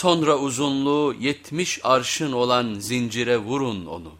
Sonra uzunluğu yetmiş arşın olan zincire vurun onu.